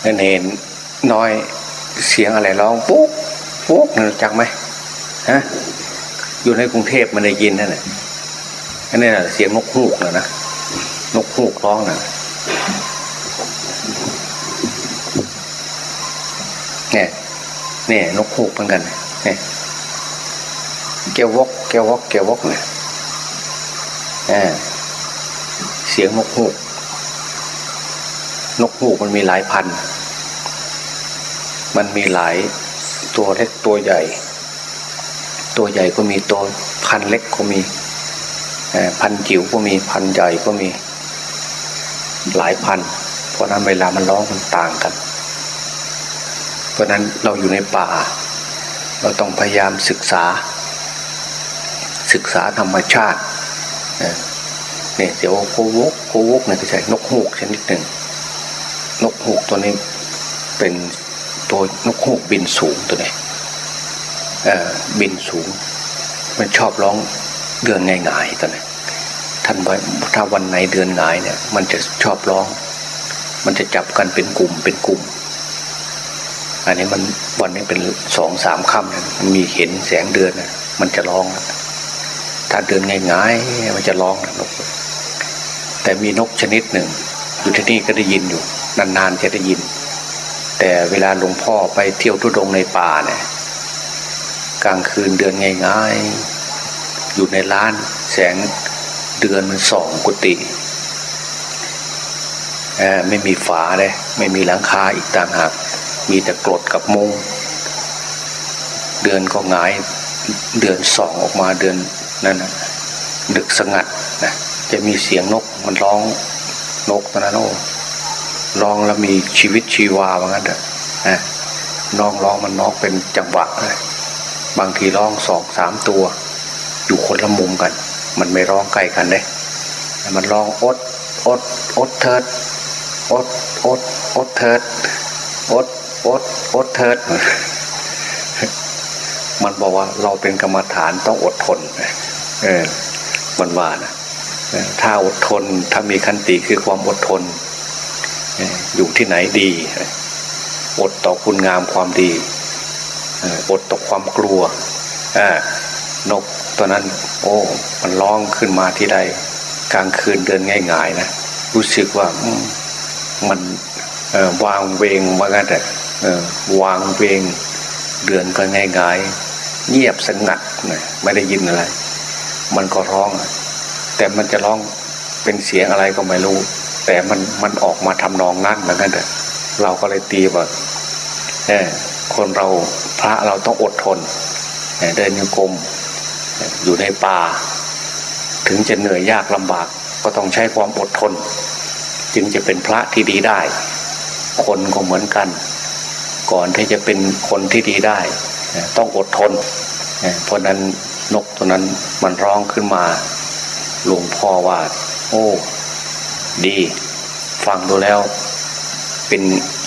เห็นน้อยเสียงอะไรร้องปุ๊บปุ๊บรู้จักไหมฮะอยู่ในกรุงเทพมันได้ยินนั่นแหละอันนี้นะเสียงนกฮูกนะนะนกฮูกร้องนะเนี่ยเนี่ยนกฮูกเหมือนกันเนี่ยเกวกเกวกเกียววกเนี่ยเสียงนกฮูก นกฮูกมันมีหลายพัน มันมีหลายตัวเล็กตัวใหญ่ ตัวใหญ่ก็มีตัวพันเล็กก็มีพันจิ๋วก็มีพันใหญ่ก็มีหลายพัน เพราะนั้นเวลามันร้องมันต่างกัน เพราะนั้นเราอยู่ในป่า เราต้องพยายามศึกษา ศึกษาธรรมชาติเนี่ยเดี๋ยวโควกโควกเนี่ยก็ใช่นกฮูกชนิดหนึ่ง ฮูกตัวนี้เป็นตัวนกฮูกบินสูงตัวนี้บินสูง มันชอบร้องเดือนง่ายๆตัวนี้ท่านว่าถ้าวันไหนเดือนง่ายเนี่ย มันจะชอบร้อง มันจะจับกันเป็นกลุ่มเป็นกลุ่ม อันนี้มันวันนี้เป็นสองสามค่ำมันมีเห็นแสงเดือนมันจะร้อง ถ้าเดือนง่ายๆมันจะร้องนกแต่มีนกชนิดหนึ่งอยู่ที่นี่ก็ได้ยินอยู่ นานๆจะได้ยิน แต่เวลาหลวงพ่อไปเที่ยวทุดงในป่าเนี่ยกลางคืนเดือนง่ายๆ อยู่ในร้านแสงเดือนมันสองกุฏิไม่มีฝาเลยไม่มีหลังคาอีกต่างหากมีแต่กรดกับมุงเดือนก็งายเดือนสองออกมาเดือนนั่นนะดึกสงัดนะจะมีเสียงนกมันร้องนกตอนนั้นโอ ร้องแล้วมีชีวิตชีวาว่างั้นเถอะนะน้องร้องมันนอกเป็นจังหวะเลยบางทีร้องสองสามตัว อยู่คนละมุมกัน มันไม่ร้องใกล้กันเลยมันร้องอดอดอดเทิดอดอดอดเทิดอดอดอดเทิดมันบอกว่าเราเป็นกรรมฐานต้องอดทนเออมันว่านะถ้าอดทนถ้ามีคันติคือความอดทน อยู่ที่ไหนดี อดต่อคุณงามความดี อดต่อความกลัวนกตัวนั้น โอ้ มันร้องขึ้นมาที่ใดกลางคืนเดินง่าย ๆ นะ รู้สึกว่ามันวางเวงว่างั้นแต่วางเวงเดือนก็ง่ายๆเงียบสงัดไม่ได้ยินอะไร มันก็ร้อง แต่มันจะร้องเป็นเสียงอะไรก็ไม่รู้ แต่มันมันออกมาทำนองนั่นเหมือนกันเราก็เลยตีว่าเออคนเราพระเราต้องอดทนเดินโยกมอยู่ในป่า ถึงจะเหนื่อยยากลำบากก็ต้องใช้ความอดทน จึงจะเป็นพระที่ดีได้ คนก็เหมือนกัน ก่อนที่จะเป็นคนที่ดีได้ ต้องอดทน เพราะนั้นนกตัวนั้นมันร้องขึ้นมาหลวงพ่อว่า โอ้ ดี ฟังดูแล้ว เป็น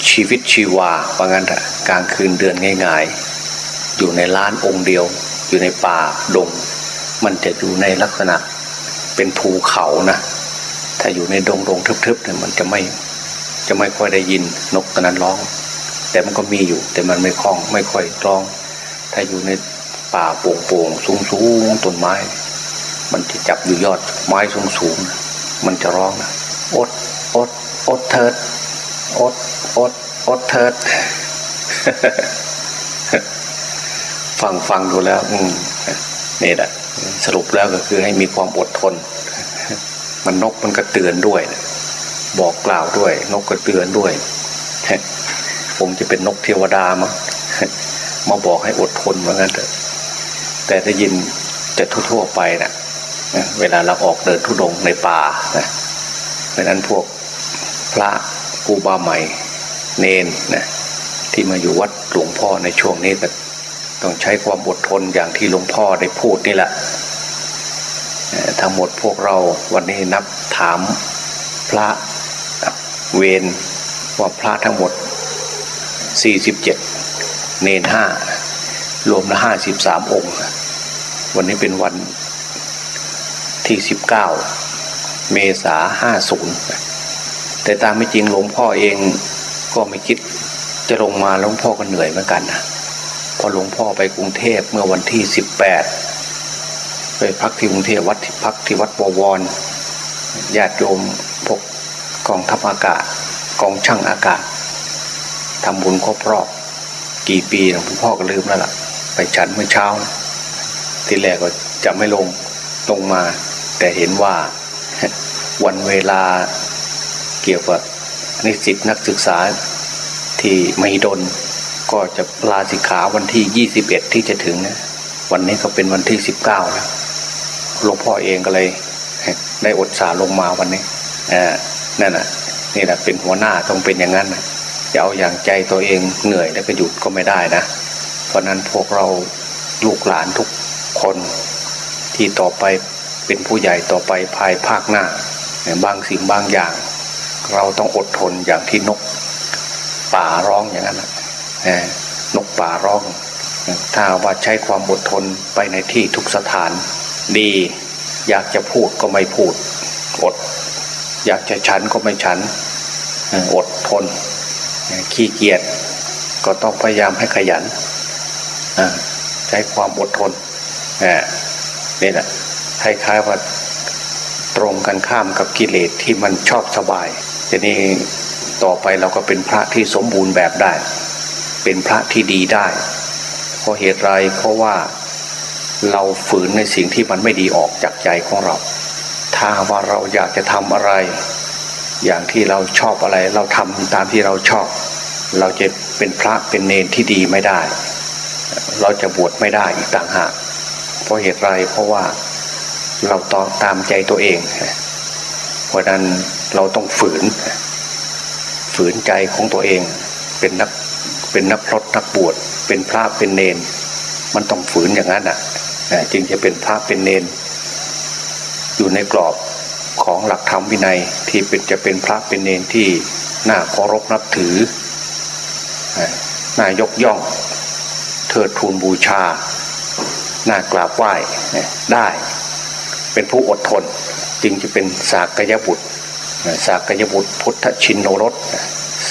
ชีวิตชีวาว่างั้นกลางคืนเดือนง่าย ๆ อยู่ในร้านองค์เดียว อยู่ในป่าดง มันจะอยู่ในลักษณะ เป็นภูเขานะถ้าอยู่ในดงดงทึบๆเนี่ยมันจะไม่จะไม่ค่อยได้ยินนกตัวนั้นร้อง แต่มันก็มีอยู่ แต่มันไม่คล้องไม่ค่อยร้อง ถ้าอยู่ในป่าโป่งๆสูงๆต้นไม้ มันจะจับอยู่ยอดไม้สูงๆมันจะร้องนะ อดอดเถิดอดอดอดเถิด ฟังฟังดูแล้ว อืมนี่แหละสรุปแล้วก็คือให้มีความอดทน มันนกมันก็เตือนด้วย บอกกล่าวด้วย นกก็เตือนด้วยผมจะเป็นนกเทวดามั้งมาบอกให้อดทนเหมือนกันเถอะแต่ได้ยินจะทั่วๆไปน่ะเวลาเราออกเดินทุดงในป่านะเพราะนั้นพวก พระกูบาใหม่ เนนนะที่มาอยู่วัดหลวงพ่อในช่วงนี้ก็ต้องใช้ความอดทนอย่างที่หลวงพ่อได้พูดนี่แหละทั้งหมดพวกเราวันนี้นับถามพระเวนว่าพระทั้งหมด 47 เนนห้ารวมละห้าสิบสามองค์ วันนี้เป็นวันที่สิบเก้าเมษาห้าศูนย์ แต่ตามไม่จริงหลวงพ่อเองก็ไม่คิดจะลงมาหลวงพ่อก็เหนื่อยเหมือนกันนะพอหลวงพ่อไปกรุงเทพเมื่อวันที่สิบแปดไปพักที่กรุงเทพวัดพักที่วัดบวรญาติโยมพกกองทัพอากาศกองช่างอากาศทำบุญครบรอบกี่ปีหลวงพ่อก็ลืมแล้วล่ะ ไปฉันเมื่อเช้า ที่แรกก็จะไม่ลงลงมา แต่เห็นว่าวันเวลา เกี่ยวกับนิสิตนักศึกษาที่ไม่ดนก็จะลาสิกขาวันที่ยี่สิบเอ็ดที่จะถึงนะวันนี้ก็เป็นวันที่สิบเก้าแล้วหลวงพ่อเองก็เลย ได้อดสาลงมาวันนี้นั่นน่ะนี่แหละเป็นหัวหน้าต้องเป็นอย่างนั้นนะจะเอาอย่างใจตัวเองเหนื่อยแล้วก็หยุดก็ไม่ได้นะ เพราะนั้นพวกเราลูกหลานทุกคนที่ต่อไปเป็นผู้ใหญ่ต่อไปภายภาคหน้า บางสิ่งบางอย่าง เราต้องอดทนอย่างที่นกป่าร้องอย่างนั้นนะนกป่าร้อง ถ้าว่าใช้ความอดทนไปในที่ทุกสถาน ดี อยากจะพูดก็ไม่พูด อด อยากจะฉันก็ไม่ฉัน อดทน ขี้เกียจก็ต้องพยายามให้ขยัน ใช้ความอดทนนี่แหละคล้ายๆว่าตรงกันข้ามกับกิเลสที่มันชอบสบาย ทีนี้ต่อไปเราก็เป็นพระที่สมบูรณ์แบบได้ เป็นพระที่ดีได้เพราะเหตุไรเพราะว่าเราฝืนในสิ่งที่มันไม่ดีออกจากใจของเรา ถ้าว่าเราอยากจะทำอะไร อย่างที่เราชอบอะไร เราทำตามที่เราชอบ เราจะเป็นพระเป็นเนรที่ดีไม่ได้ เราจะบวชไม่ได้อีกต่างหาก เพราะเหตุไรเพราะว่าเราต้องตามใจตัวเอง ราะนั้นเราต้องฝืน ฝืนใจของตัวเองเป็นนักเป็นนักพรตนักบวชเป็นพระเป็นเนน มันต้องฝืนอย่างนั้นอะจึงจะเป็นพระเป็นเนน อยู่ในกรอบของหลักธรรมวินัยที่เป็นจะเป็นพระเป็นเนนที่น่าเคารพนับถือน่ายกย่อง เทิดทูนบูชา น่ากราบไหว้ได้ เป็นผู้อดทน จึงจะเป็นสากยบุตรสากยบุตรพุทธชินโนรส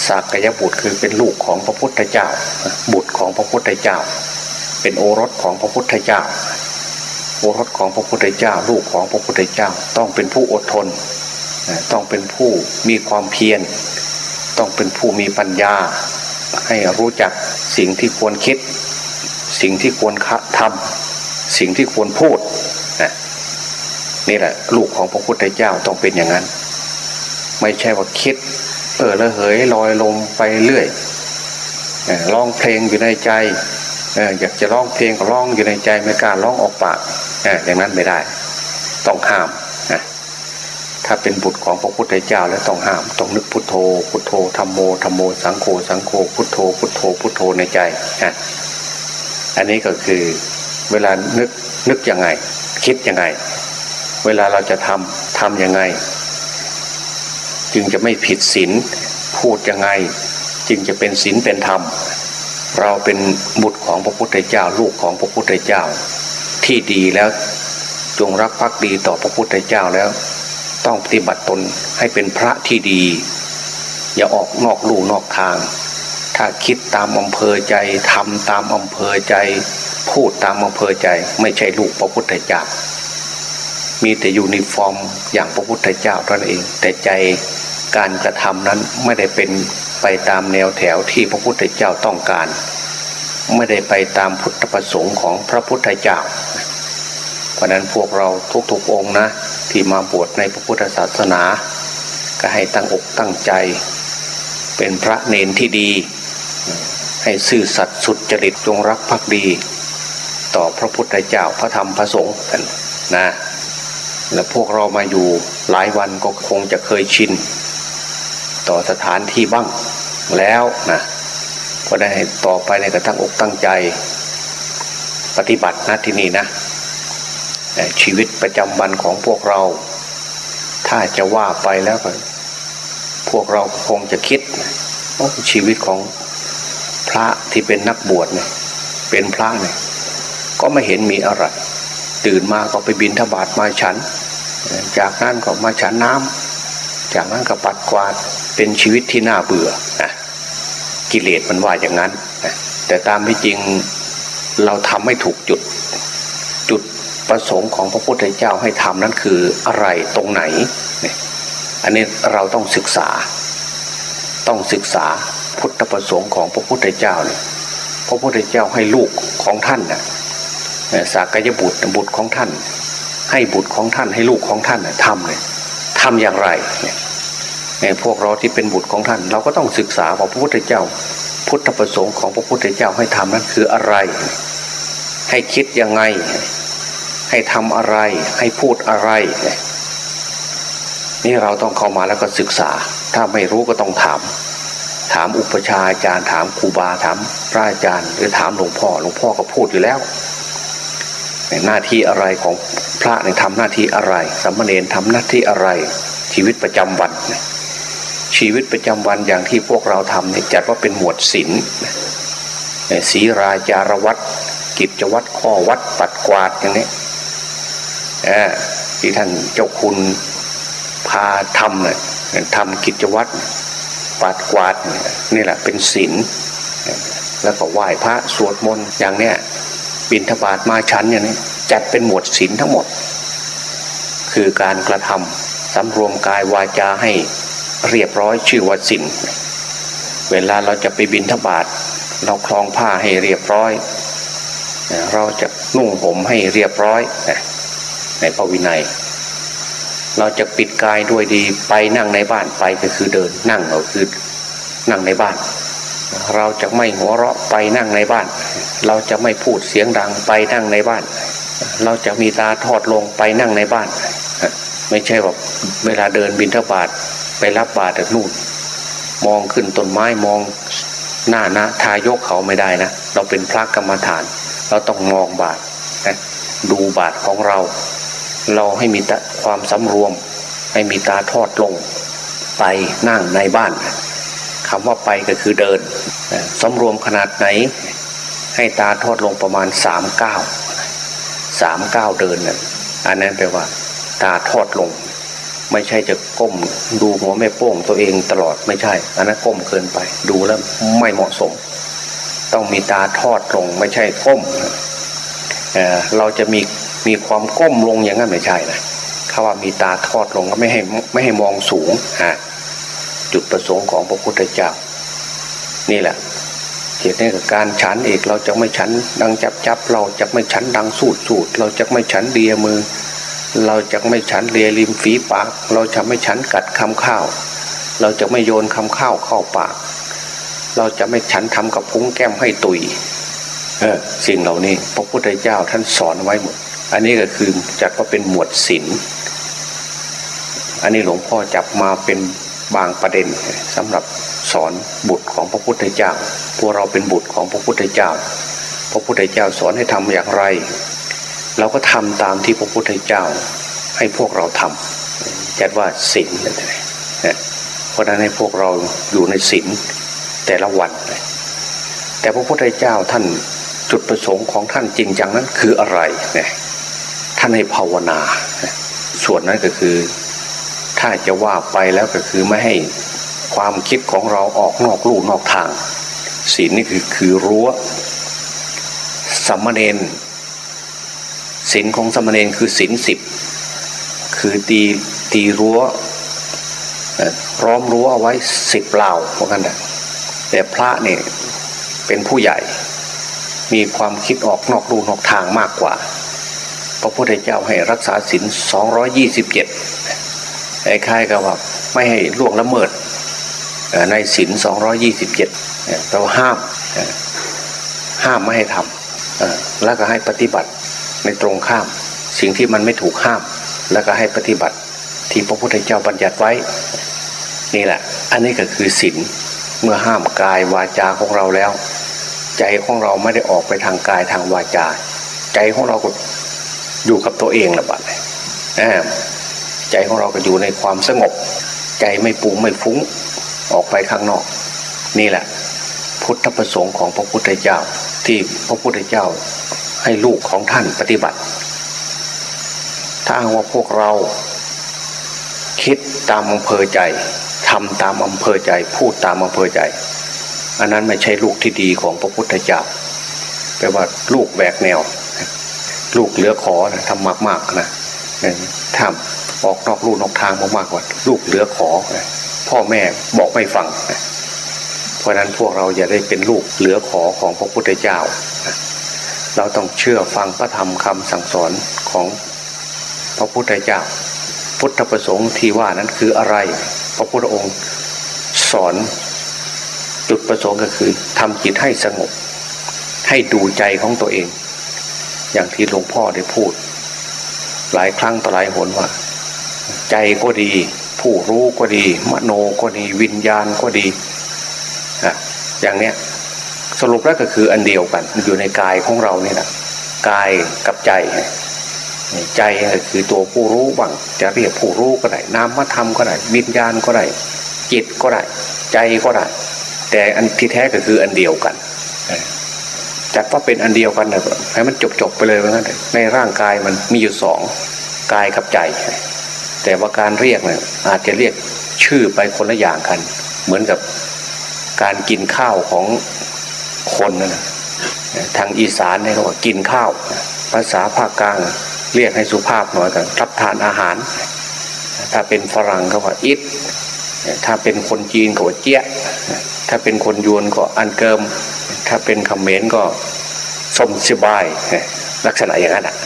สากยบุตรคือเป็นลูกของพระพุทธเจ้า บุตรของพระพุทธเจ้า เป็นโอรสของพระพุทธเจ้า โอรสของพระพุทธเจ้า ลูกของพระพุทธเจ้า ต้องเป็นผู้อดทน ต้องเป็นผู้มีความเพียร ต้องเป็นผู้มีปัญญา ให้รู้จักสิ่งที่ควรคิด สิ่งที่ควรทำสิ่งที่ควรพูด นี่แหละ ลูกของพระพุทธเจ้าต้องเป็นอย่างนั้น ไม่ใช่ว่าคิด เออละเหยลอยลงไปเรื่อยร้องเพลงอยู่ในใจอยากจะร้องเพลงก็ร้องอยู่ในใจไม่กล้าร้องออกปากอย่างนั้นไม่ได้ ต้องห้ามถ้าเป็นบุตรของพระพุทธเจ้าแล้วต้องห้ามต้องนึกพุทโธ พุทโธธรรมโมธรรมโม สังโฆสังโฆพุทโธ พุทโธ พุทโธในใจอันนี้ก็คือเวลานึกนึกยังไง คิดยังไง เวลาเราจะทำทำยังไง จึงจะไม่ผิดศีลพูดยังไง จึงจะเป็นศีลเป็นธรรม เราเป็นบุตรของพระพุทธเจ้า ลูกของพระพุทธเจ้า ที่ดีแล้วจงรักภักดีต่อพระพุทธเจ้าแล้ว ต้องปฏิบัติตนให้เป็นพระที่ดี อย่าออกนอกลู่นอกทาง ถ้าคิดตามอำเภอใจทำตามอำเภอใจ พูดตามอำเภอใจ ไม่ใช่ลูกพระพุทธเจ้า มีแต่ยูนิฟอร์มอย่างพระพุทธเจ้าท่านเอง แต่ใจการกระทำนั้นไม่ได้เป็นไปตามแนวแถวที่พระพุทธเจ้าต้องการ ไม่ได้ไปตามพุทธประสงค์ของพระพุทธเจ้า เพราะนั้นพวกเราทุกๆองนะ ที่มาบวชในพระพุทธศาสนา ก็ให้ตั้งอกตั้งใจ เป็นพระเนนที่ดี ให้ซื่อสัตย์สุดจริตจงรักภักดี ต่อพระพุทธเจ้าพระธรรมพระสงฆ์กันนะ และพวกเรามาอยู่หลายวันก็คงจะเคยชิน ต่อสถานที่บ้างแล้วนะก็ได้ต่อไปในกระทั่งอกตั้งใจ ปฏิบัตินะที่นี่นะชีวิตประจำวันของพวกเรา ถ้าจะว่าไปแล้วก็พวกเราคงจะคิดว่าชีวิตของพระที่เป็นนักบวชเนี่ยเป็นพระเนี่ยก็ไม่เห็นมีอะไร ตื่นมาก็ไปบินทบาทมาฉัน จากนั้นก็มาฉันน้ำจากนั้นก็ปัดกวาดเป็นชีวิตที่น่าเบื่อนะกิเลสมันว่าอย่างนั้นแต่ตามที่จริงเราทำไม่ถูกจุด จุดประสงค์ของพระพุทธเจ้าให้ทำนั้นคืออะไรตรงไหน อันนี้เราต้องศึกษา ต้องศึกษาพุทธประสงค์ของพระพุทธเจ้าเนี่ยพระพุทธเจ้าให้ลูกของท่านน่ะ สากยบุตรบุตรของท่าน ให้บุตรของท่านให้ลูกของท่านทำเลยทำอย่างไรเนี่ยพวกเราที่เป็นบุตรของท่าน เราก็ต้องศึกษาว่าพระพุทธเจ้า พุทธประสงค์ของพระพุทธเจ้าให้ทำนั้นคืออะไร ให้คิดยังไง ให้ทำอะไร ให้พูดอะไร นี่เราต้องเข้ามาแล้วก็ศึกษา ถ้าไม่รู้ก็ต้องถาม ถามอุปชาอาจารย์ถามครูบาถามพระอาจารย์ หรือถามหลวงพ่อหลวงพ่อก็พูดอยู่แล้ว หน้าที่อะไรของพระเนี่ยทำหน้าที่อะไรสัมมาเนรทำหน้าที่อะไร ชีวิตประจำวัน ชีวิตประจำวันอย่างที่พวกเราทำเนี่ยจัดว่าเป็นหมวดศีลศีราจารวัตกิจวัตรข้อวัดปัดกวาดอย่างนี้ที่ท่านเจ้าคุณพาทำเนี่ยทำกิจวัตรปัดกวาดนี่แหละเป็นศีลแล้วก็ไหว้พระสวดมนต์อย่างเนี้ย บินทบาทมาชั้นอย่างนี้จัดเป็นหมวดศีลทั้งหมด คือการกระทำสำรวมกายวาจาให้เรียบร้อยชื่อว่าศีลเวลาเราจะไปบินทบาทเราคลองผ้าให้เรียบร้อย เราจะนุ่งผมให้เรียบร้อยในพระวินัย เราจะปิดกายด้วยดีไปนั่งในบ้านไปก็คือเดินนั่งก็คือนั่งในบ้าน เราจะไม่หัวเราะไปนั่งในบ้าน เราจะไม่พูดเสียงดังไปนั่งในบ้าน เราจะมีตาทอดลงไปนั่งในบ้าน ไม่ใช่ว่าเวลาเดินบินทบาทไปรับบาตรนู่น มองขึ้นต้นไม้มองหน้านะทายกเขาไม่ได้นะ เราเป็นพระกรรมฐาน เราต้องมองบาตรดูบาตรของเรา เราให้มีความสำรวม ให้มีตาทอดลงไปนั่งในบ้านคำว่าไปก็คือเดินสำรวมขนาดไหน ให้ตาทอดลงประมาณสามเก้าสามเก้าเดินน่ะอันนั้นแปลว่า ตาทอดลง ไม่ใช่จะก้มดูหัวแม่โป้งตัวเองตลอดไม่ใช่ อันนั้นก้มเกินไป ดูแล้วไม่เหมาะสม ต้องมีตาทอดลงไม่ใช่ก้มเเราจะมีมีความก้มลงอย่างนั้นไม่ใช่นะคำว่ามีตาทอดลงก็ไม่ให้ไม่ให้มองสูงฮะจุดประสงค์ของพระพุทธเจ้า นี่แหละ เหตุนี้กับการฉันเอกเราจะไม่ฉันดังจับจับเราจะไม่ฉันดังสูดสูดเราจะไม่ฉันเลียมือ เราจะไม่ฉันเลียริมฝีปาก เราจะไม่ฉันกัดคำข้าว เราจะไม่โยนคำข้าวเข้าปาก เราจะไม่ฉันทำกับพุ้งแก้มให้ตุยเออสิ่งเหล่านี้พระพุทธเจ้าท่านสอนไว้หมด อันนี้ก็คือจัดว่าเป็นหมวดศีลอันนี้หลวงพ่อจับมาเป็นบางประเด็นสำหรับ สอนบุตรของพระพุทธเจ้า พวกเราเป็นบุตรของพระพุทธเจ้า พระพุทธเจ้าสอนให้ทำอย่างไร เราก็ทำตามที่พระพุทธเจ้า ให้พวกเราทำจัดว่าศีลเพราะนั้นให้พวกเราอยู่ในศีลแต่ละวัน แต่พระพุทธเจ้าท่านจุดประสงค์ของท่านจริงจังนั้นคืออะไรเนี่ยท่านให้ภาวนา ส่วนนั้นก็คือ ถ้าจะว่าไปแล้วก็คือไม่ให้ ความคิดของเราออกนอกลู่นอกทางศีลนี่คือคือรั้วสัมมาเนนศีลของสัมมาเนนคือศีลสิบคือตีตีรั้วร้อมรั้วเอาไว้สิบเหล่าเหมือนกันนะแต่พระเนี่ยเป็นผู้ใหญ่ มีความคิดออกนอกลู่นอกทางมากกว่า พระพุทธเจ้าให้รักษาศีลสองร้อยี่สิบเจ็ดไอ้ค่ายก็ว่าไม่ให้ล่วงละเมิด ในศีลสองร้อยี่สิบเจ็ดเราห้ามห้ามไม่ให้ทำแล้วก็ให้ปฏิบัติในตรงข้าม สิ่งที่มันไม่ถูกห้าม แล้วก็ให้ปฏิบัติที่พระพุทธเจ้าบัญญัติไว้ นี่แหละ อันนี้ก็คือศีลเมื่อห้ามกายวาจาของเราแล้ว ใจของเราไม่ได้ออกไปทางกายทางวาจา ใจของเราก็อยู่กับตัวเองละบัดใจของเราก็อยู่ในความสงบ ใจไม่ปุงไม่ฟุ้ง ออกไปข้างนอก นี่แหละ พุทธประสงค์ของพระพุทธเจ้า ที่พระพุทธเจ้าให้ลูกของท่านปฏิบัติ ถ้าว่าพวกเราคิดตามอำเภอใจทำตามอำเภอใจ พูดตามอำเภอใจ อันนั้นไม่ใช่ลูกที่ดีของพระพุทธเจ้าแปลว่าลูกแบกแนว ลูกเหลือขอนะทำมากมากนะทำออกนอกลูกนอกทางมากมากกว่า ลูกเหลือขอ พ่อแม่บอกไม่ฟัง เพราะนั้นพวกเราอย่าได้เป็นลูกเหลือขอของพระพุทธเจ้า เราต้องเชื่อฟังพระธรรมคำสั่งสอนของพระพุทธเจ้า พุทธประสงค์ที่ว่านั้นคืออะไร พระพุทธองค์สอนจุดประสงค์ก็คือทำจิตให้สงบ ให้ดูใจของตัวเอง อย่างที่หลวงพ่อได้พูด หลายครั้งต่อหลายหนว่า ใจก็ดี ผู้รู้ก็ดี มโนก็ดีวิญญาณก็ดีอะอย่างเนี้ยสรุปแล้วก็คืออันเดียวกันอยู่ในกายของเราเนี่ยนะกายกับใจ ใจก็คือตัวผู้รู้บ้างจะเรียกผู้รู้ก็ได้นามธรรมก็ได้วิญญาณก็ได้จิตก็ได้ ใจก็ได้ แต่อันที่แท้ก็คืออันเดียวกันจัดว่าเป็นอันเดียวกันนะให้มันจบจบไปเลยว่างั้นในร่างกายมันมีอยู่สองกายกับใจ แต่ว่าการเรียกเนี่ยอาจจะเรียกชื่อไปคนละอย่างกัน เหมือนกับการกินข้าวของคนนะทางอีสานเนี่ยเขาว่ากินข้าว ภาษาภาคกลางเรียกให้สุภาพหน่อยกันรับทานอาหาร ถ้าเป็นฝรั่งเขาว่าอิทถ้าเป็นคนจีนก็ว่าเจี๊ยถ้าเป็นคนยวนก็อันเกิม ถ้าเป็นคำเมนก็สมสบาย ลักษณะอย่างนั้นอะ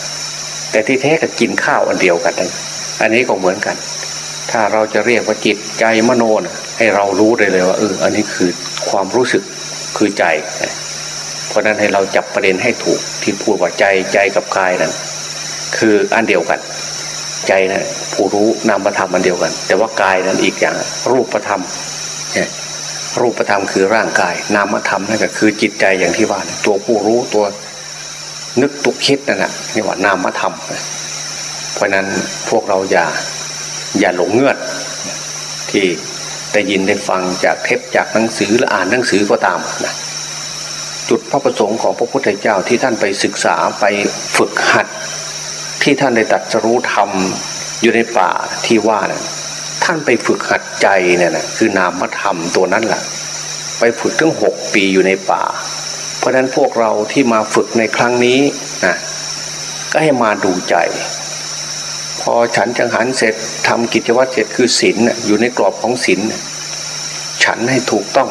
แต่ที่แท้ก็กินข้าวอันเดียวกัน อันนี้ก็เหมือนกัน ถ้าเราจะเรียกว่าจิตใจมโนนะให้เรารู้ได้เลยว่าเอออันนี้คือความรู้สึกคือใจ เพราะนั้นให้เราจับประเด็นให้ถูกที่พูดว่าใจใจกับกายนั้นคืออันเดียวกัน ใจนะผู้รู้นามธรรมอันเดียวกัน แต่ว่ากายนั้นอีกอย่างรูปธรรมรูปธรรมคือร่างกาย นามธรรมนั่นก็คือจิตใจอย่างที่ว่าตัวผู้รู้ตัวนึกตุกคิดนั่นแหละนี่ว่านามธรรม เพราะนั้นพวกเราอย่าอย่าหลงเงื่อนที่ได้ยินได้ฟังจากเทปจากหนังสือหรืออ่านหนังสือก็ตามนะจุดพระประสงค์ของพระพุทธเจ้าที่ท่านไปศึกษาไปฝึกหัด ที่ท่านได้ตัดรู้ธรรมอยู่ในป่าที่ว่านะท่านไปฝึกหัดใจเนี่ยนะคือนามธรรมตัวนั้นแหละไปฝึกตั้งหกปีอยู่ในป่า เพราะฉะนั้นพวกเราที่มาฝึกในครั้งนี้นะก็ให้มาดูใจ พอฉันจังหันเสร็จทำกิจวัตรเสร็จคือศีลอยู่ในกรอบของศีลฉันให้ถูกต้อง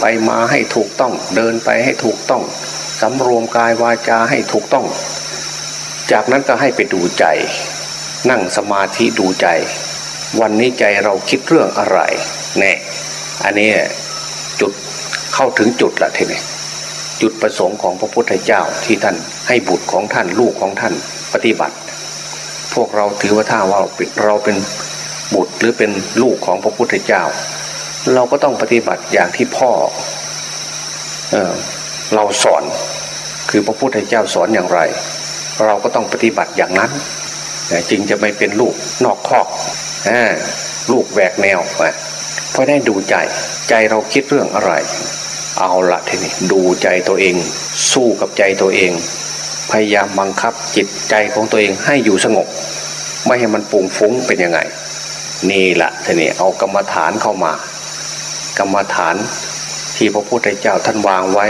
ไปมาให้ถูกต้อง เดินไปให้ถูกต้องสำรวมกายวาจาให้ถูกต้อง จากนั้นก็ให้ไปดูใจ นั่งสมาธิดูใจ วันนี้ใจเราคิดเรื่องอะไรแน่อันนี้จุดเข้าถึงจุดละทีนี้จุดประสงค์ของพระพุทธเจ้าที่ท่านให้บุตรของท่านลูกของท่านปฏิบัติ พวกเราถือว่าถ้าว่าเราเป็นบุตรหรือเป็นลูกของพระพุทธเจ้า เราก็ต้องปฏิบัติอย่างที่พ่อเออเราสอนคือพระพุทธเจ้าสอนอย่างไร เราก็ต้องปฏิบัติอย่างนั้นจึงจะไม่เป็นลูกนอกคอกลูกแหวกแนวเพราะได้ดูใจใจเราคิดเรื่องอะไร เอาละทีนี้ดูใจตัวเอง สู้กับใจตัวเอง พยายามบังคับ จิตใจของตัวเองให้อยู่สงบ ไม่ให้มันปุงฟุ้งเป็นยังไง นี่แหละทีนี้เอากรรมฐานเข้ามา กรรมฐานที่พระพุทธเจ้าท่านวางไว้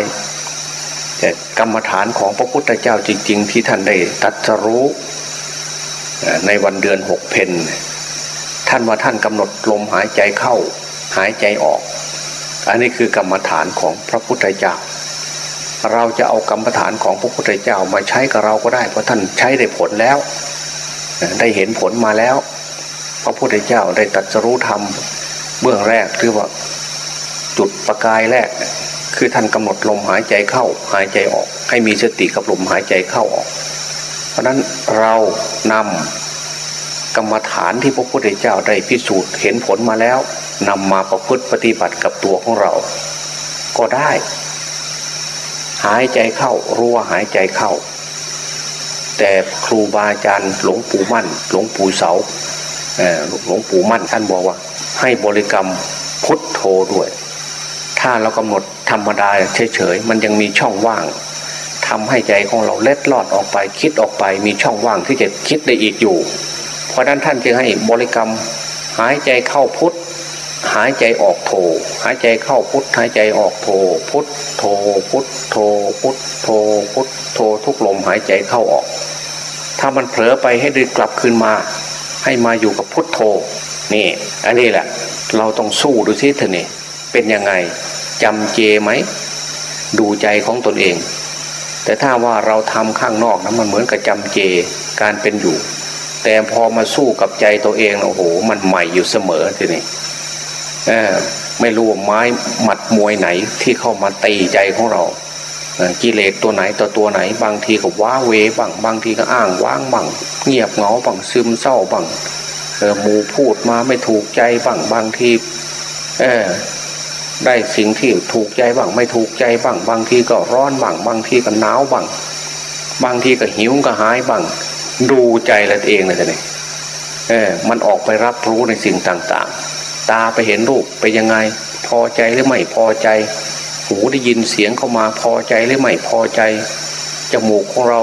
แต่กรรมฐานของพระพุทธเจ้าจริง ๆ ที่ท่านได้ตัดสรู้ในวันเดือนหกเพนท่านว่าท่านกำหนดลมหายใจเข้าหายใจออก อันนี้คือกรรมฐานของพระพุทธเจ้า เราจะเอากรรมฐานของพระพุทธเจ้ามาใช้กับเราก็ได้ เพราะท่านใช้ได้ผลแล้ว ได้เห็นผลมาแล้ว พระพุทธเจ้าได้ตัดสรู้ธรรมเบื้องแรกคือว่าจุดประกายแรก คือท่านกำหนดลมหายใจเข้าหายใจออก ให้มีสติกับลมหายใจเข้าออก เพราะนั้นเรานำกรรมฐานที่พระพุทธเจ้าได้พิสูจน์เห็นผลมาแล้วนำมาประพฤติปฏิบัติกับตัวของเรา ก็ได้ หายใจเข้ารู้ว่าหายใจเข้า แต่ครูบาอาจารย์หลวงปู่มั่น หลวงปู่เสาหลวงปู่มั่นท่านบอกว่า ให้บริกรรมพุทโธด้วย ถ้าเรากำหนดธรรมดาเฉยๆมันยังมีช่องว่างทำให้ใจของเราเล็ดลอดออกไปคิดออกไป มีช่องว่างที่จะคิดได้อีกอยู่ เพราะนั้นท่านจึงให้บริกรรมหายใจเข้าพุท หายใจออกโทหายใจเข้าพุทหายใจออกโทพุทโทพุทโทพุทโทพุทโททุกลมหายใจเข้าออก ถ้ามันเผลอไปให้ดึงกลับคืนมา ให้มาอยู่กับพุทโทนี่ อันนี้แหละ เราต้องสู้ดูซิเถอะนี่เป็นยังไงจำเจไหมดูใจของตนเอง แต่ถ้าว่าเราทำข้างนอกนะมันเหมือนกับจำเจการเป็นอยู่ แต่พอมาสู้กับใจตัวเองโอ้โห มันใหม่อยู่เสมอทีนี้ ไม่รู้ว่าไม้หมัดมวยไหนที่เข้ามาตีใจของเรากิเลสตัวไหนตัวตัวไหน บางทีก็ว้าเวบังบางทีก็อ้างว้างบังเงียบเงาบังซึมเศร้าบังเออมูพูดมาไม่ถูกใจบังบางทีเออได้สิ่งที่ถูกใจบ้างไม่ถูกใจบ้างบางทีก็ร้อนบ้างบางทีก็หนาวบ้างบางทีก็หิวก็หายบ้างดูใจละเองเลยนี่เออมันออกไปรับรู้ในสิ่งต่าง ๆ ตาไปเห็นรูปไปยังไง พอใจหรือไม่พอใจ หูได้ยินเสียงเข้ามาพอใจหรือไม่พอใจจมูกของเรา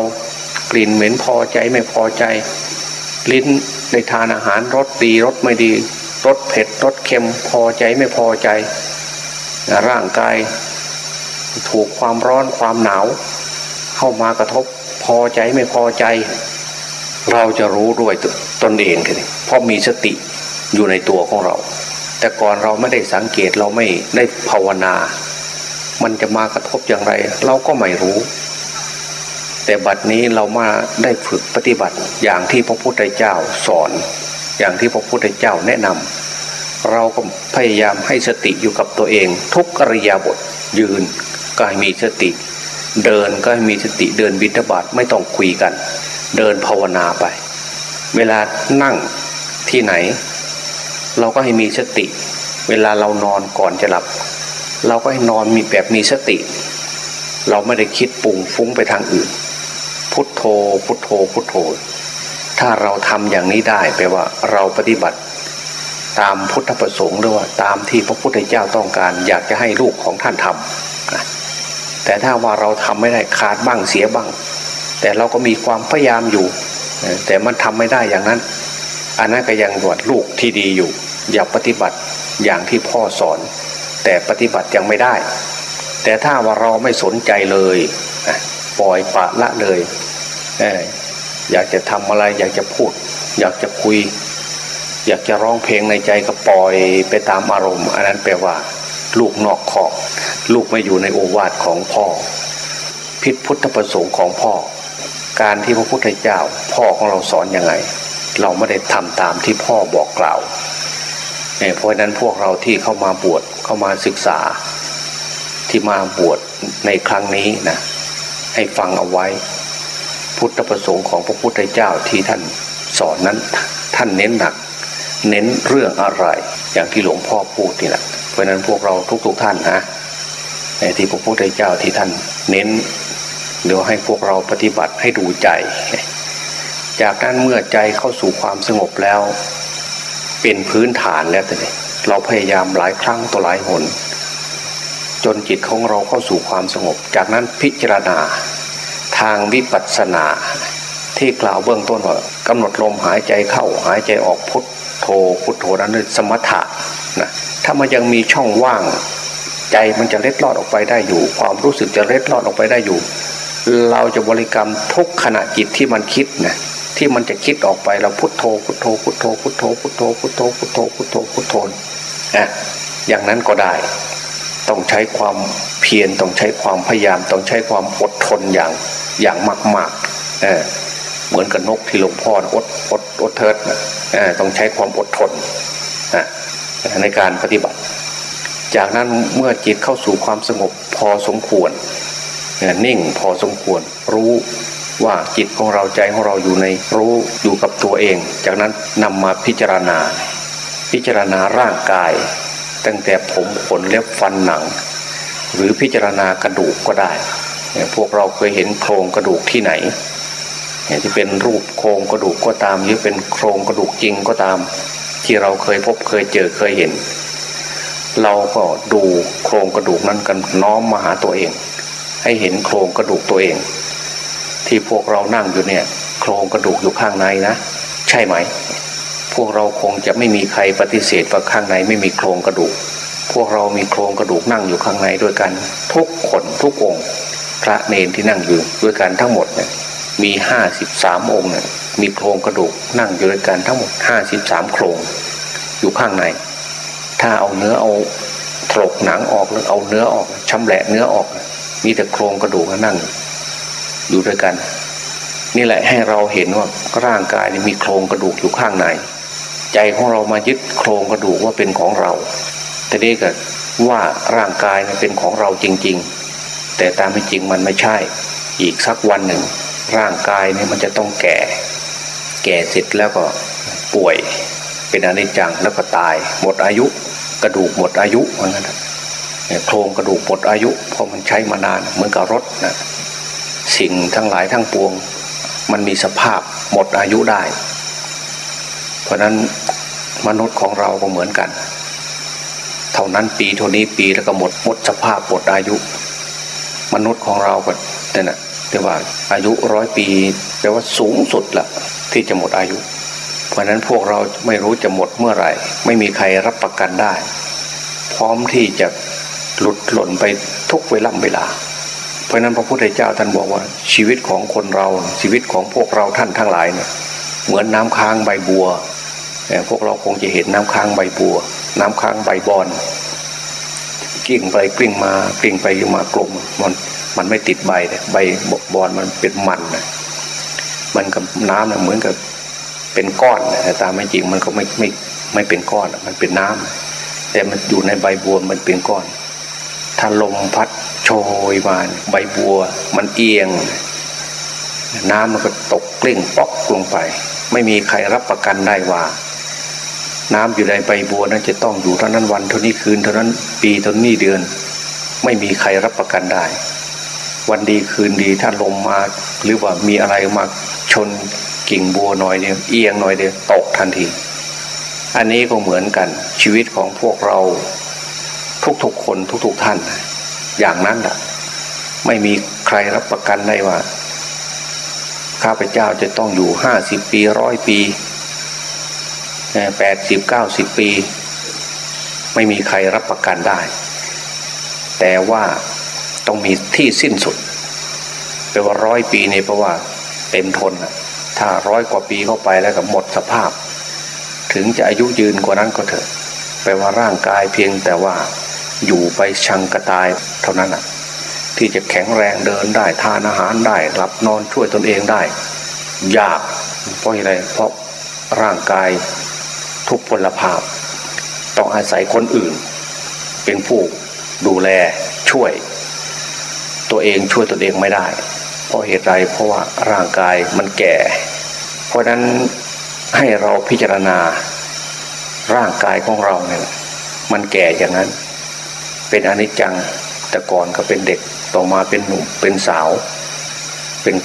กลิ่นเหม็นพอใจไม่พอใจ ลิ้นในทานอาหารรสดีรสไม่ดีรสเผ็ดรสเค็มพอใจไม่พอใจ ร่างกาย ถูกความร้อนความหนาว เข้ามากระทบพอใจไม่พอใจ เราจะรู้ด้วยตนเองเลยเพราะมีสติอยู่ในตัวของเรา แต่ก่อนเราไม่ได้สังเกตเราไม่ได้ภาวนา มันจะมากระทบอย่างไร เราก็ไม่รู้ แต่บัดนี้เรามาได้ฝึกปฏิบัติอย่างที่พระพุทธเจ้าสอน อย่างที่พระพุทธเจ้าแนะนำเราก็พยายามให้สติอยู่กับตัวเอง ทุกอริยาบทยืนก็ให้มีสติ เดินก็ให้มีสติเดินบิดาบาตไม่ต้องคุยกัน เดินภาวนาไป เวลานั่งที่ไหน เราก็ให้มีสติ เวลาเรานอนก่อนจะหลับ เราก็ให้นอนมีแบบมีสติ เราไม่ได้คิดปุ่งฟุ้งไปทางอื่น พุทโธ พุทโธ พุทโธ ถ้าเราทำอย่างนี้ได้แปลว่าเราปฏิบัติ ตามพุทธประสงค์หรือว่าตามที่พระพุทธเจ้าต้องการ อยากจะให้ลูกของท่านทำแต่ถ้าว่าเราทำไม่ได้ขาดบ้างเสียบ้าง แต่เราก็มีความพยายามอยู่ แต่มันทำไม่ได้อย่างนั้นอันนั้นก็ยังหวดลูกที่ดีอยู่ อยากปฏิบัติอย่างที่พ่อสอน แต่ปฏิบัติยังไม่ได้ แต่ถ้าว่าเราไม่สนใจเลยปล่อยปะละเลยอยากจะทำอะไรอยากจะพูด อยากจะคุย อยากจะร้องเพลงในใจก็ปล่อยไปตามอารมณ์ อันนั้นแปลว่า ลูกนอกขอบลูกไม่อยู่ในโอวาทของพ่อ พิษพุทธประสงค์ของพ่อ การที่พระพุทธเจ้า พ่อของเราสอนอยังไง เราไม่ได้ทำตามที่พ่อบอกกล่าว เพราะนั้นพวกเราที่เข้ามาบวชเข้ามาศึกษา ที่มาบวชในครั้งนี้นะให้ฟังเอาไว้ พุทธประสงค์ของพระพุทธเจ้าที่ท่านสอนนั้นท่านเน้นหนัก เน้นเรื่องอะไรอย่างที่หลวงพ่อพูดนี่แหละเพราะนั้นพวกเราทุกๆทท่านนะที่พระพุทธเจ้าที่ท่านเน้นเดี๋ยวให้พวกเราปฏิบัติให้ดูใจ จากนั้นเมื่อใจเข้าสู่ความสงบแล้ว เป็นพื้นฐานแล้วแต่เราพยายามหลายครั้งต่อหลายหน จนจิตของเราเข้าสู่ความสงบ จากนั้นพิจารณาทางวิปัสสนา ที่กล่าวเบื้องต้นว่ากำหนดลมหายใจเข้าหายใจออกพุทโธพุทโธนั้นคือสมถะนะถ้ามันยังมีช่องว่าง ใจมันจะเล็ดลอดออกไปได้อยู่ ความรู้สึกจะเล็ดลอดออกไปได้อยู่ เราจะบริกรรมทุกขณะจิตที่มันคิดนะ ที่มันจะคิดออกไปเราพุทโธพุทโธพุทโธพุทโธพุทโธพุทโธพุทโธพุทโธพุทโธนะอย่างนั้นก็ได้ ต้องใช้ความเพียรต้องใช้ความพยายามต้องใช้ความอดทนอย่างอย่างมากๆเออเหมือนกับนกที่หลวงพ่ออดอดอดเทิดต้องใช้ความอดทนในการปฏิบัติ จากนั้นเมื่อจิตเข้าสู่ความสงบพอสมควรนิ่งพอสมควรรู้ ว่าจิตของเราใจของเราอยู่ในรู้อยู่กับตัวเอง จากนั้นนำมาพิจารณา พิจารณาร่างกาย ตั้งแต่ผมขนเล็บฟันหนัง หรือพิจารณากระดูกก็ได้ พวกเราเคยเห็นโครงกระดูกที่ไหนที่เป็นรูปโครงกระดูกก็ตาม หรือเป็นโครงกระดูกจริงก็ตาม ที่เราเคยพบเคยเจอเคยเห็น เราก็ดูโครงกระดูกนั้นกันน้อมมาหาตัวเอง ให้เห็นโครงกระดูกตัวเอง ที่พวกเรานั่งอยู่เนี่ย โครงกระดูกอยู่ข้างในนะ ใช่ไหม พวกเราคงจะไม่มีใครปฏิเสธว่าข้างในไม่มีโครงกระดูก พวกเรามีโครงกระดูกนั่งอยู่ข้างในด้วยกัน ทุกคนทุกองค์ พระเนนที่นั่งอยู่ด้วยกันทั้งหมดเนี่ยมีห้าสิบสามองค์เนี่ยมีโครงกระดูกนั่งอยู่ด้วยกันทั้งหมดห้าสิบสามโครงอยู่ข้างใน ถ้าเอาเนื้อเอาถลกหนังออกหรือเอาเนื้อออกชำแหละเนื้อออก มีแต่โครงกระดูกนั่ง อยู่ด้วยกัน นี่แหละให้เราเห็นว่าร่างกายมีโครงกระดูกอยู่ข้างใน ใจของเรามายึดโครงกระดูกว่าเป็นของเรา แต่นี่ก็ว่าร่างกายเป็นของเราจริง ๆ แต่ตามเป็นจริงมันไม่ใช่ อีกสักวันหนึ่ง ร่างกายเนี่ยมันจะต้องแก่ แก่เสร็จแล้วก็ป่วย เป็นอนิจจังแล้วก็ตาย หมดอายุ กระดูกหมดอายุเหมือนกันโครงกระดูกหมดอายุเพราะมันใช้มานานเหมือนกับรถนะ สิ่งทั้งหลายทั้งปวง มันมีสภาพหมดอายุได้ เพราะนั้นมนุษย์ของเราก็เหมือนกัน เท่านั้นปีเท่านี้ปีแล้วก็หมดหมดสภาพหมดอายุ มนุษย์ของเราก็นี่นะแต่ว่าอายุร้อยปีแปลว่าสูงสุดละที่จะหมดอายุ เพราะนั้นพวกเราไม่รู้จะหมดเมื่อไหร่ ไม่มีใครรับประกันได้ พร้อมที่จะหลุดหล่นไปทุกเวลาเวลา เพราะนั้นพระพุทธเจ้าท่านบอกว่า ชีวิตของคนเราชีวิตของพวกเราท่านทั้งหลายเนี่ยเหมือนน้ำค้างใบบัวพวกเราคงจะเห็นน้ำค้างใบบัว น้ำค้างใบบอนกิ่งไปกลิ้งมากลิ้งไปมากลมมันมันไม่ติดใบใบบอนมันเป็นมันนะมันกับน้ำนะเหมือนกับเป็นก้อนแต่ตามไม่จริงมันก็ไม่ไม่ไม่เป็นก้อนมันเป็นน้ำแต่มันอยู่ในใบบัวมันเป็นก้อน ถ้าลมพัดโชยมาใบบัว มันเอียง น้ำมันก็ตกกลิ้งป๊อกลงไป ไม่มีใครรับประกันได้ว่า น้ำอยู่ในใบบัวนั้นจะต้องอยู่เท่านั้นวันเท่านี้คืนเท่านั้นปีเท่านี้เดือน ไม่มีใครรับประกันได้ วันดีคืนดีถ้าลมมาหรือว่ามีอะไรมาชนกิ่งบัวหน่อยเดียวเอียงหน่อยเดียวตกทันที อันนี้ก็เหมือนกันชีวิตของพวกเรา ทุกๆคนทุกๆท่าน อย่างนั้นแหละไม่มีใครรับประกันได้ว่า ข้าพเจ้าจะต้องอยู่ห้าสิบปีร้อยปีแปดสิบเก้าสิบปี ไม่มีใครรับประกันได้ แต่ว่าต้องมีที่สิ้นสุดแปลว่าร้อยปีนี่เพราะว่าเต็มทนถ้าร้อยกว่าปีเข้าไปแล้วก็หมดสภาพ ถึงจะอายุยืนกว่านั้นก็เถอะแปลว่าร่างกายเพียงแต่ว่า อยู่ไปชังกระตายเท่านั้นอะที่จะแข็งแรงเดินได้ทานอาหารได้หลับนอนช่วยตนเองได้ ยากเพราะอะไรเพราะร่างกายทุกพลภาพ ต้องอาศัยคนอื่น เป็นผู้ดูแลช่วย ตัวเองช่วยตนเองไม่ได้ เพราะเหตุไรเพราะว่าร่างกายมันแก่ เพราะนั้นให้เราพิจารณาร่างกายของเราเนี่ยมันแก่อย่างนั้น เป็นอนิจจังแต่ก่อนก็เป็นเด็กต่อมาเป็นหนุ่มเป็นสาว เป็น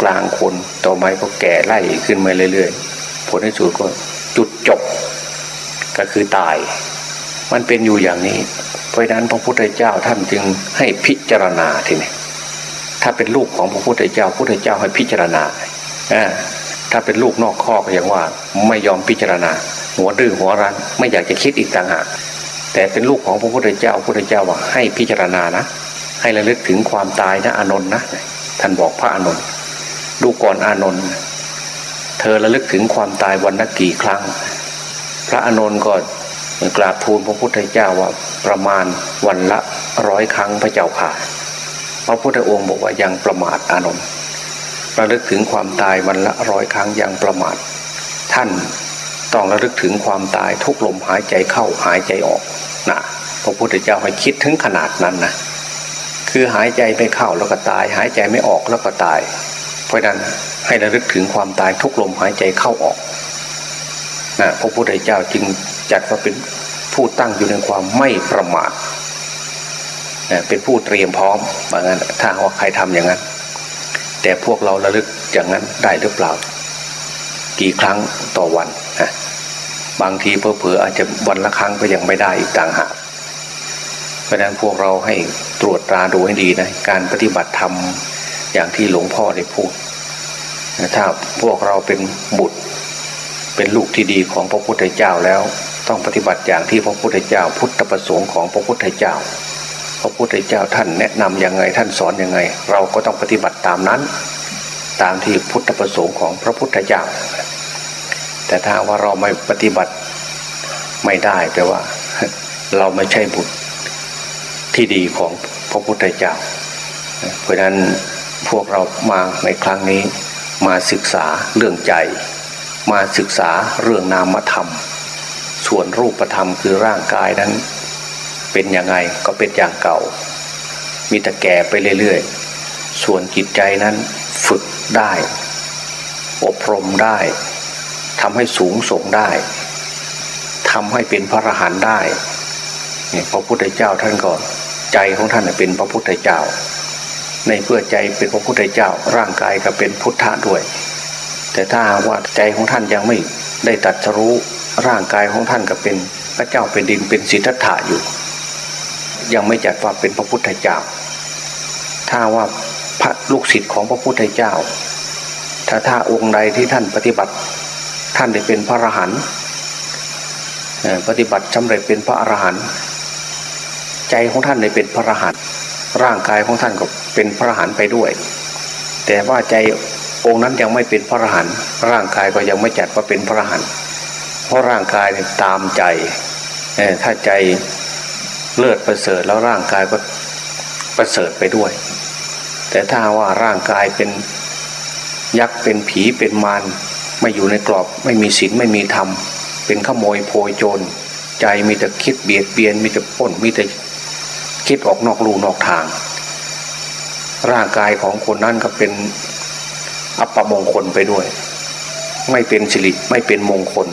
กลางคนต่อมาก็แก่ไล่ขึ้นมาเรื่อยๆผลที่สุดก็จุดจบ ก็คือตาย มันเป็นอยู่อย่างนี้ เพราะนั้นพระพุทธเจ้าท่านจึงให้พิจารณาทีนี้ถ้าเป็นลูกของพระพุทธเจ้าพระพุทธเจ้าให้พิจารณาถ้าเป็นลูกนอกข้อก็อย่างว่า ไม่ยอมพิจารณา หัวดื้อหัวรั้นไม่อยากจะคิดอีกต่างหาก แต่เป็นลูกของพระพุทธเจ้าพระพุทธเจ้าว่าให้พิจารณานะ ให้ระลึกถึงความตายนะอานนท์นะ ท่านบอกพระอานนท์ดูก่อนอานนท์เธอระลึกถึงความตายวันละกี่ครั้ง พระอานนท์ก็กราบทูลพระพุทธเจ้าว่าประมาณวันละร้อยครั้งพระเจ้าค่ะ พระพุทธองค์บอกว่ายังประมาทอานนท์ระลึกถึงความตายวันละร้อยครั้งยังประมาท ท่านต้องระลึกถึงความตายทุกลมหายใจเข้าหายใจออก นะพระพุทธเจ้าให้คิดถึงขนาดนั้นนะคือหายใจไม่เข้าแล้วก็ตาย หายใจไม่ออกแล้วก็ตาย เพราะนั้นให้ระลึกถึงความตายทุกลมหายใจเข้าออกนะพระพุทธเจ้าจึงจัดว่าเป็นผู้ตั้งอยู่ในความไม่ประมาทเป็นผู้เตรียมพร้อมว่างั้นถ้าว่าใครทำอย่างนั้น แต่พวกเราระลึกอย่างนั้นได้หรือเปล่า กี่ครั้งต่อวันนะ บางทีเพอเพออาจจะวันละครั้งก็ยังไม่ได้อีกต่างหากเพราะนั้นพวกเราให้ตรวจตราดูให้ดีนะการปฏิบัติธรรมอย่างที่หลวงพ่อได้พูดถ้าพวกเราเป็นบุตร เป็นลูกที่ดีของพระพุทธเจ้าแล้ว ต้องปฏิบัติอย่างที่พระพุทธเจ้า พุทธประสงค์ของพระพุทธเจ้า พระพุทธเจ้าท่านแนะนํำยังไงท่านสอนยังไง เราก็ต้องปฏิบัติตามนั้น ตามที่พุทธประสงค์ของพระพุทธเจ้า แต่ถ้าว่าเราไม่ปฏิบัติไม่ได้แปลว่า เราไม่ใช่บุตรที่ดีของพระพุทธเจ้า เพราะนั้นพวกเรามาในครั้งนี้มาศึกษาเรื่องใจ มาศึกษาเรื่องนามธรรม ส่วนรูปธรรมคือร่างกายนั้น เป็นยังไงก็เป็นอย่างเก่า มีแต่แก่ไปเรื่อยๆ ส่วนจิตใจนั้นฝึกได้ อบรมได้ ทำให้สูงส่งได้ทำให้เป็นพระอรหันต์ได้เนี่ยพระพุทธเจ้าท่านก็ใจของท่านเป็นพระพุทธเจ้า ในเพื่อใจเป็นพระพุทธเจ้า ร่างกายก็เป็นพุทธะด้วย แต่ถ้าว่าใจของท่านยังไม่ได้ตัดรู้ร่างกายของท่านก็เป็นพระเจ้าเป็นดินเป็นสิทธัตถะอยู่ ยังไม่จัดว่าเป็นพระพุทธเจ้า ถ้าว่าพระลูกศิษย์ของพระพุทธเจ้า ถ้าถ้าองค์ใดที่ท่านปฏิบัติ ท่านได้เป็นพระอรหันต์ปฏิบัติสำเร็จเป็นพระอรหันต์ใจของท่านได้เป็นพระอรหันต์ร่างกายของท่านก็เป็นพระอรหันต์ไปด้วย แต่ว่าใจองค์นั้นยังไม่เป็นพระอรหันต์ร่างกายก็ยังไม่จัดว่าเป็นพระอรหันต์เพราะร่างกายตามใจถ้าใจเลิศประเสริฐแล้วร่างกายก็ประเสริฐไปด้วย แต่ถ้าว่าร่างกายเป็นยักษ์เป็นผีเป็นมาร ไม่อยู่ในกรอบไม่มีศีลไม่มีธรรม เป็นขโมยโพยโจร ใจมีแต่คิดเบียดเบียนมีแต่ป้นมีแต่คิดออกนอกลูนอกทาง ร่างกายของคนนั้นก็เป็นอัปมงคลไปด้วย ไม่เป็นสิริไม่เป็นมงคล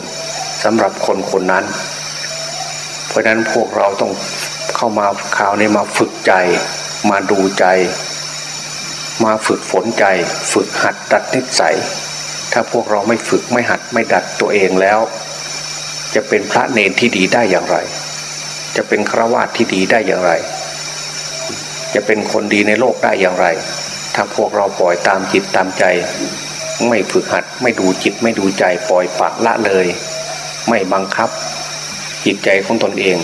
สำหรับคนคนนั้น เพราะนั้นพวกเราต้องเข้ามาข่าวนี้มาฝึกใจมาดูใจ มาฝึกฝนใจ ฝึกหัดดัดนิสัย ถ้าพวกเราไม่ฝึกไม่หัดไม่ดัดตัวเองแล้ว จะเป็นพระเนรที่ดีได้อย่างไร จะเป็นฆราวาสที่ดีได้อย่างไร จะเป็นคนดีในโลกได้อย่างไร ถ้าพวกเราปล่อยตามจิตตามใจ ไม่ฝึกหัดไม่ดูจิตไม่ดูใจปล่อยปะละเลย ไม่บังคับ จิตใจของตนเอง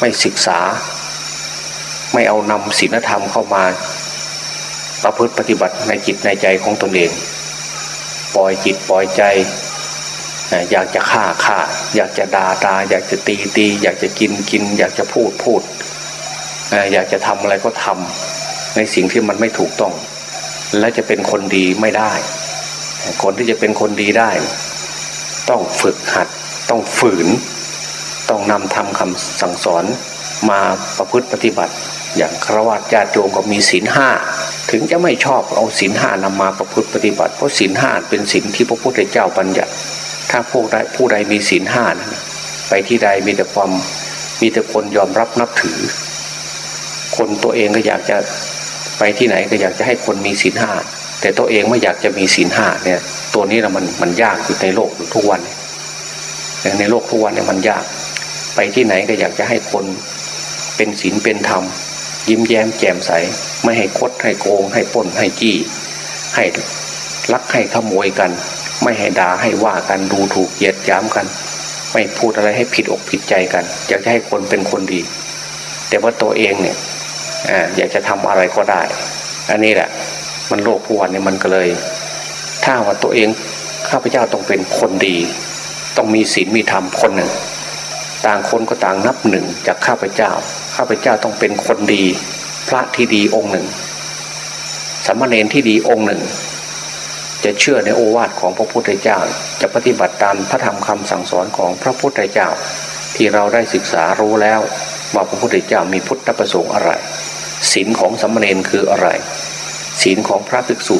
ไม่ศึกษา ไม่เอานำศีลธรรมเข้ามาประพฤติปฏิบัติในจิตในใจของตนเอง ปล่อยจิตปล่อยใจ อยากจะฆ่าฆ่า อยากจะด่าด่าอยากจะตีตี อยากจะกินกิน อยากจะพูดพูด อยากจะทำอะไรก็ทำในสิ่งที่มันไม่ถูกต้อง และจะเป็นคนดีไม่ได้ คนที่จะเป็นคนดีได้ ต้องฝึกหัด ต้องฝืน ต้องนำทำคำสั่งสอนมาประพฤติปฏิบัติ อย่างครวญญาติโยมก็มีศีลห้า ถึงจะไม่ชอบเอาศีลห้านำมาประพฤติปฏิบัติ เพราะศีลห้าเป็นศีลที่พระพุทธเจ้าบัญญัติ ถ้าพวกใดผู้ใดมีศีลห้านะไปที่ใดมีแต่ความมีแต่คนยอมรับนับถือ คนตัวเองก็อยากจะไปที่ไหนก็อยากจะให้คนมีศีลห้าแต่ตัวเองไม่อยากจะมีศีลห้าเนี่ย ตัวนี้นะมันมันยากอยู่ในโลกทุกวันในโลกทุกวันเนี่ยมันยาก ไปที่ไหนก็อยากจะให้คนเป็นศีลเป็นธรรมยิ้มแย้มแจ่มใส ไม่ให้คดให้โกง ให้ป้นให้จี้ ให้ลักให้ขโมยกัน ไม่ให้ด่าให้ว่ากันดูถูกเหยียดย้ำกัน ไม่พูดอะไรให้ผิดอกผิดใจกัน อยากจะให้คนเป็นคนดี แต่ว่าตัวเองเนี่ยอยากจะทำอะไรก็ได้ อันนี้แหละ มันโลกทุกวันนี้มันก็เลย ถ้าว่าตัวเองข้าพเจ้าต้องเป็นคนดี ต้องมีศีลมีธรรมคนหนึ่ง ต่างคนก็ต่างนับหนึ่งจากข้าพเจ้า ข้าพเจ้าต้องเป็นคนดี พระที่ดีองค์หนึ่งสมณเณรที่ดีองค์หนึ่ง จะเชื่อในโอวาทของพระพุทธเจ้า จะปฏิบัติตามพระธรรมคำสั่งสอนของพระพุทธเจ้า ที่เราได้ศึกษารู้แล้วว่าพระพุทธเจ้ามีพุทธประสงค์อะไรศีลของสมณเณรคืออะไรศีลของพระภิกษุ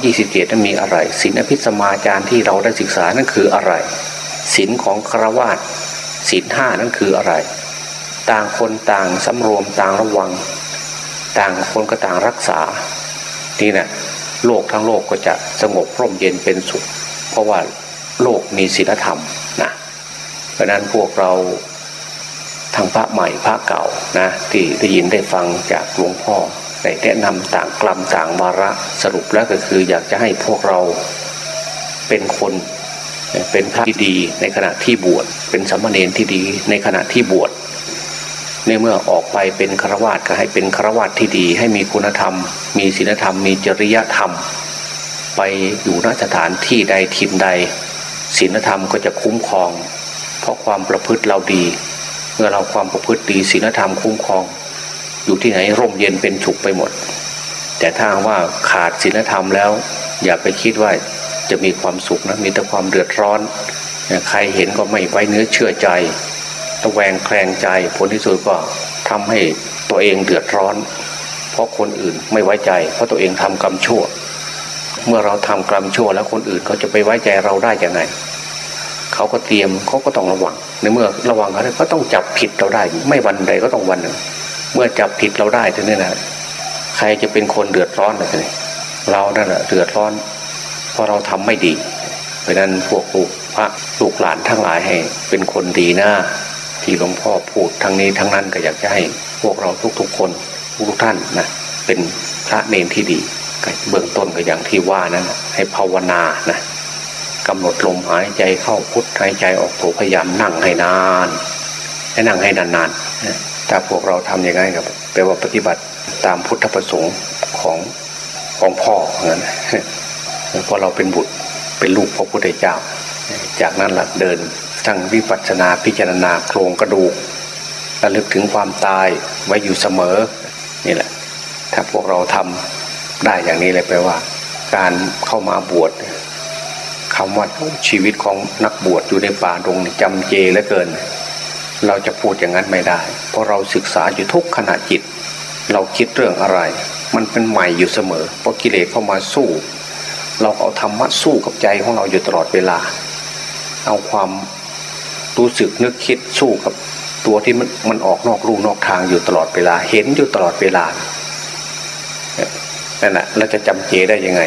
227นั้นมีอะไรศีลอภิสมาจารที่เราได้ศึกษานั้นคืออะไรศีลของครวาสศีลห้านั้นคืออะไร ต่างคนต่างสำรวมต่างระวัง ต่างคนก็ต่างรักษานี่นะโลกทั้งโลกก็จะสงบร่มเย็นเป็นสุข เพราะว่าโลกมีศีลธรรมนะเพราะนั้นพวกเราทางพระใหม่พระเก่านะที่ได้ยินได้ฟังจากหลวงพ่อได้แนะนำต่างกลัมต่างวาระสรุปแล้วก็คือ อยากจะให้พวกเราเป็นคนเป็นพระที่ดีในขณะที่บวชเป็นสามเณรที่ดีในขณะที่บวช ในเมื่อออกไปเป็นฆราวาสก็ให้เป็นฆราวาสที่ดี ให้มีคุณธรรม มีศีลธรรม มีจริยธรรม ไปอยู่นสถานที่ใดทินใดศีลธรรมก็จะคุ้มครอง เพราะความประพฤติเราดี เมื่อเราความประพฤติดีศีลธรรมคุ้มครอง อยู่ที่ไหนร่มเย็นเป็นฉุกไปหมด แต่ถ้าว่าขาดศีลธรรมแล้ว อย่าไปคิดว่าจะมีความสุขนะมีแต่ความเดือดร้อน ใครเห็นก็ไม่ไว้เนื้อเชื่อใจ ตะแวงแคลงใจผลที่สุดก็ทำให้ตัวเองเดือดร้อน เพราะคนอื่นไม่ไว้ใจ เพราะตัวเองทำกรรมชั่ว เมื่อเราทำกรรมชั่วแล้วคนอื่นเขาจะไปไว้ใจเราได้ยังไงเขาก็เตรียมเขาก็ต้องระวัง ในเมื่อระวังเขาก็ต้องจับผิดเราได้ ไม่วันใดก็ต้องวันหนึ่งเมื่อจับผิดเราได้ทีนี้นะใครจะเป็นคนเดือดร้อนเลยเรานั่นแหละเดือดร้อน เพราะเราทำไม่ดี เพราะนั้นพวกลูกพระลูกหลานทั้งหลายให้เป็นคนดีหน้า ที่หลวงพ่อพูดทั้งนี้ทั้งนั้นก็อยากจะให้พวกเราทุกๆคนทุกท่านนะเป็นพระเนรที่ดีเบื้องต้นก็อย่างที่ว่านั้นให้ภาวนานะกำหนดลมหายใจเข้าพุทหายใจออกโถพยายามนั่งให้นานให้นั่งให้นานๆถ้าพวกเราทำอย่างไรครับแปลว่าปฏิบัติตามพุทธประสงค์ของของพ่อเหมือนเพราะเราเป็นบุตรเป็นลูกพระพุทธเจ้า จากนั้นหลักเดิน ทั้งวิปัสสนาพิจารณาโครงกระดูกระลึกถึงความตายไว้อยู่เสมอนี่แหละ ถ้าพวกเราทำได้อย่างนี้เลยแปลว่า การเข้ามาบวชคำว่าชีวิตของนักบวชอยู่ในป่าตรงจำเจเหลือเกิน เราจะพูดอย่างนั้นไม่ได้ เพราะเราศึกษาอยู่ทุกขณะจิต เราคิดเรื่องอะไร มันเป็นใหม่อยู่เสมอ เพราะกิเลสเข้ามาสู้ เราเอาธรรมะสู้กับใจของเราอยู่ตลอดเวลา เอาความ รู้สึกนึกคิดสู้กับตัวที่มันมันออกนอกรูนอกทางอยู่ตลอดเวลา เห็นอยู่ตลอดเวลานั่นแหละเราจะจำเจได้ยังไง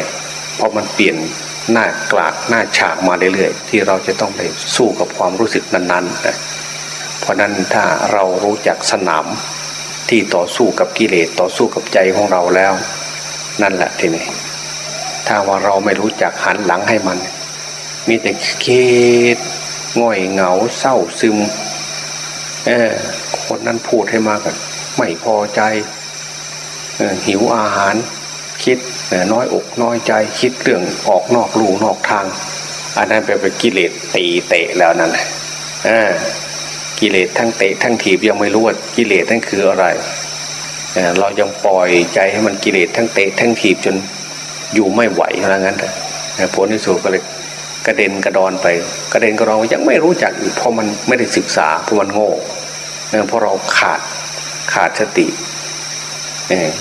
เพราะมันเปลี่ยนหน้ากลากหน้าฉากมาเรื่อยๆที่เราจะต้องไปสู้กับความรู้สึกนั้นๆนะเพราะนั้นถ้าเรารู้จักสนามที่ต่อสู้กับกิเลสต่อสู้กับใจของเราแล้ว นั่นแหละทีนี้ถ้าว่าเราไม่รู้จักหันหลังให้มัน มีแต่คิด ง่อยเหงาเศร้าซึมเออคนนั้นพูดให้มากันไม่พอใจหิวอาหารคิดน้อยอกน้อยใจคิดเรื่องออกนอกลูนอกทาง อันนั้นเป็นกิเลสตีเตะแล้วนั่นเออกิเลสทั้งเตะทั้งถีบยังไม่รู้ว่ากิเลสนั่นคืออะไรเเรายังปล่อยใจให้มันกิเลสทั้งเตะทั้งถีบจนอยู่ไม่ไหวแล้วงั้นผลที่สุดก็เลย กระเด็นกระดอนไป กระเด็นกระดอนยังไม่รู้จักอีกเพราะมันไม่ได้ศึกษาเพราะมันโง่เพราะเราขาดขาดสติ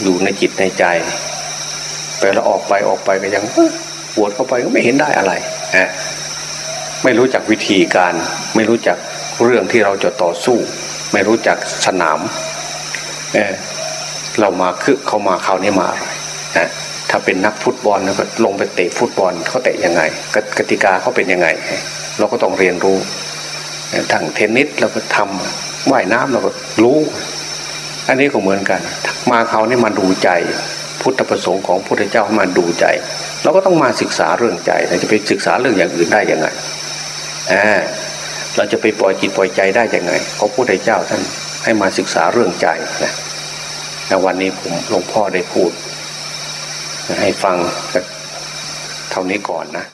อยู่ในจิตในใจไปแล้วออกไปออกไปก็ยังปวดเข้าไปก็ไม่เห็นได้อะไรไม่รู้จักวิธีการ ไม่รู้จักเรื่องที่เราจะต่อสู้ ไม่รู้จักสนามเเรามาคือเขามาเขาวนี่มาอะไรนะ ถ้าเป็นนักฟุตบอลแล้วก็ลงไปเตะฟุตบอลเขาเตะยังไง กติกาเขาเป็นยังไง เราก็ต้องเรียนรู้ทั้งเทนนิสเราก็ทำว่ายน้ำเราก็รู้ อันนี้ก็เหมือนกัน มาเขานี่มาดูใจ พุทธประสงค์ของพระพุทธเจ้ามาดูใจ เราก็ต้องมาศึกษาเรื่องใจเราจะไปศึกษาเรื่องอย่างอื่นได้ยังไงเราจะไปปล่อยจิตปล่อยใจได้ยังไงเพราพระพุทธเจ้าท่านให้มาศึกษาเรื่องใจนะวันนี้ผมหลวงพ่อได้พูด ให้ฟังเท่านี้ก่อนนะ